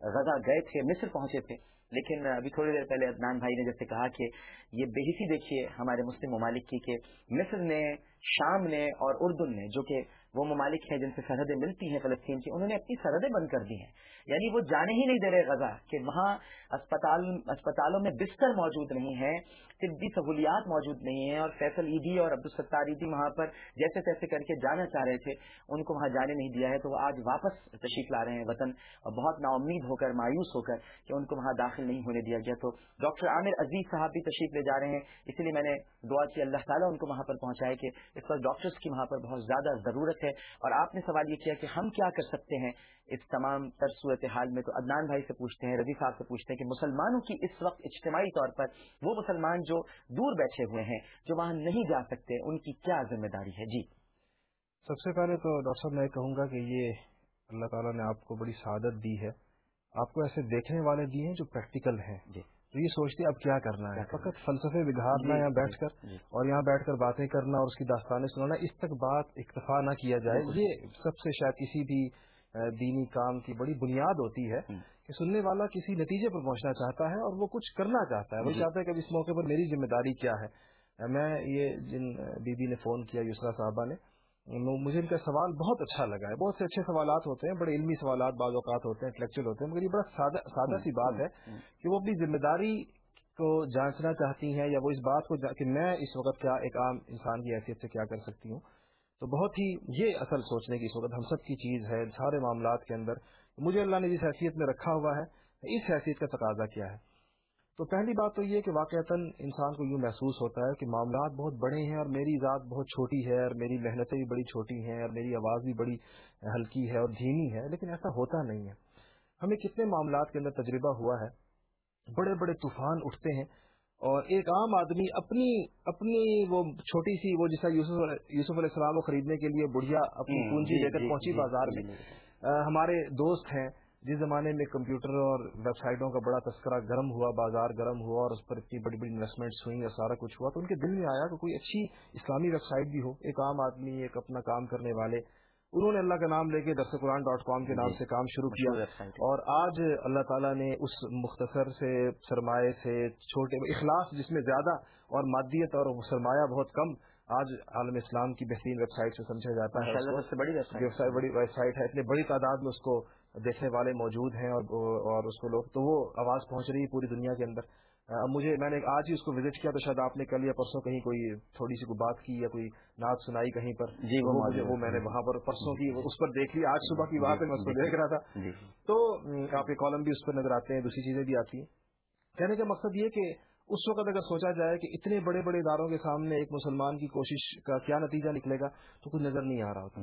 غزہ گئے تھے، مصر پہنچے تھے. لیکن ابھی تھوڑی دیر پہلے عدنان بھائی نے جیسے کہا کہ یہ بے حسی دیکھیے ہمارے مسلم ممالک کی کہ مصر نے، شام نے اور اردن نے، جو کہ وہ ممالک ہیں جن سے سرحدیں ملتی ہیں فلسطین کی، انہوں نے اپنی سرحدیں بند کر دی ہیں. یعنی وہ جانے ہی نہیں دے رہے غزہ کہ وہاں اسپتال اسپتالوں میں بستر موجود نہیں ہے طبی سہولیات موجود نہیں ہیں اور فیصل عیدی اور عبدالستار عیدی وہاں پر جیسے تیسے کر کے جانا چاہ رہے تھے، ان کو وہاں جانے نہیں دیا ہے، تو وہ آج واپس تشریف لا رہے ہیں وطن اور بہت نا امید ہو کر، مایوس ہو کر کہ ان کو وہاں داخل نہیں ہونے دیا گیا۔ تو ڈاکٹر عامر عزیز صاحب بھی تشریف لے جا رہے ہیں، اس لیے میں نے دعا کی، اللہ تعالیٰ ان کو وہاں پر پہنچائے کہ اس وقت ڈاکٹرس کی وہاں پر بہت زیادہ ضرورت ہے۔ اور آپ نے سوال یہ کیا کہ ہم کیا کر سکتے ہیں؟ اس تمام تر صورت حال میں تو عدنان بھائی سے پوچھتے ہیں رضی صاحب سے پوچھتے ہیں کہ مسلمانوں کی اس وقت اجتماعی طور پر وہ مسلمان جو دور بیٹھے ہوئے ہیں جو وہاں نہیں جا سکتے ان کی کیا ذمہ داری ہے؟ جی۔ سب سے پہلے تو ڈاکٹر صاحب میں کہوں گا کہ یہ اللہ تعالیٰ نے آپ کو بڑی سعادت دی ہے۔ آپ کو ایسے دیکھنے والے دیے ہیں جو پریکٹیکل ہیں۔ جی۔ تو یہ سوچتے اب کیا کرنا ہے؟ فقط فلسفے بگھارنا جی، یہاں بیٹھ کر جی۔ اور یہاں بیٹھ کر باتیں کرنا اور اس کی داستانیں سنانا اس تک بات اکتفا نہ کیا جائے۔ یہ سب سے شاید کسی بھی دینی کام کی بڑی بنیاد ہوتی ہے کہ سننے والا کسی نتیجے پر پہنچنا چاہتا ہے اور وہ کچھ کرنا چاہتا ہے۔ وہ جی۔ چاہتا ہے کہ اس موقع پر میری ذمہ داری کیا ہے۔ میں یہ جن بی بی نے فون کیا یسرا صاحبہ نے مجھے ان کا سوال بہت اچھا لگا ہے۔ بہت سے اچھے سوالات ہوتے ہیں بڑے علمی سوالات بعض اوقات ہوتے ہیں انٹلیکچل ہوتے ہیں مگر یہ بڑا سادہ سادہ سی بات ہے کہ وہ اپنی ذمہ داری کو جانچنا چاہتی ہیں یا وہ اس بات کو کہ میں اس وقت کیا ایک عام انسان کی حیثیت سے کیا کر سکتی ہوں۔ تو بہت ہی یہ اصل سوچنے کی اس وقت ہم سب کی چیز ہے، سارے معاملات کے اندر۔ مجھے اللہ نے جس حیثیت میں رکھا ہوا ہے، اس حیثیت کا تقاضا کیا ہے۔ تو پہلی بات تو یہ کہ واقعتا انسان کو یوں محسوس ہوتا ہے کہ معاملات بہت بڑے ہیں اور میری ذات بہت چھوٹی ہے اور میری محنتیں بھی بڑی چھوٹی ہیں اور میری آواز بھی بڑی ہلکی ہے اور دھیمی ہے، لیکن ایسا ہوتا نہیں ہے۔ ہمیں کتنے معاملات کے اندر تجربہ ہوا ہے، بڑے بڑے طوفان اٹھتے ہیں اور ایک عام آدمی اپنی اپنی وہ چھوٹی سی وہ جیسا یوسف یوسف علیہ السلام کو خریدنے کے لیے بڑھیا اپنی پونجی لے کر پہنچی بازار میں۔ ہمارے دوست ہیں۔ جس زمانے میں کمپیوٹر اور ویب سائٹوں کا بڑا تذکرہ گرم ہوا بازار گرم ہوا اور اس پر اتنی بڑی بڑی انویسٹمنٹس ہوئیں اور سارا کچھ ہوا تو ان کے دل میں آیا کہ کوئی اچھی اسلامی ویب سائٹ بھی ہو۔ ایک عام آدمی ایک اپنا کام کرنے والے انہوں نے اللہ کا نام لے کے درس قرآن ڈاٹ کام کے نام۔ سے کام شروع کیا اور آج اللہ تعالیٰ نے اس مختصر سے سرمایہ سے چھوٹے اخلاص جس میں زیادہ اور مادیت اور سرمایہ بہت کم آج عالم اسلام کی بہترین ویب سائٹ سے سمجھا جاتا ہے بڑی ویب سائٹ ہے اتنی بڑی تعداد میں اس کو دیکھنے والے موجود ہیں اور اور اس کو لوگ تو وہ آواز پہنچ رہی ہے پوری دنیا کے اندر۔ مجھے میں نے آج ہی اس کو وزٹ کیا تو شاید آپ نے کل یا پرسوں کہیں کوئی تھوڑی سی کوئی بات کی یا کوئی نعت سنائی کہیں پر۔ جی وہ مجھے وہ میں نے وہاں پر پرسوں کی اس پر دیکھ لی۔ آج صبح کی بات ہے میں اس کو دیکھ رہا تھا۔ جی۔ تو آپ کے کالم بھی اس پر نظر آتے ہیں دوسری چیزیں بھی آتی ہیں۔ کہنے کا مقصد یہ کہ اس وقت اگر سوچا جائے کہ اتنے بڑے بڑے اداروں کے سامنے ایک مسلمان کی کوشش کا کیا نتیجہ نکلے گا تو کچھ نظر نہیں آ رہا ہوتا۔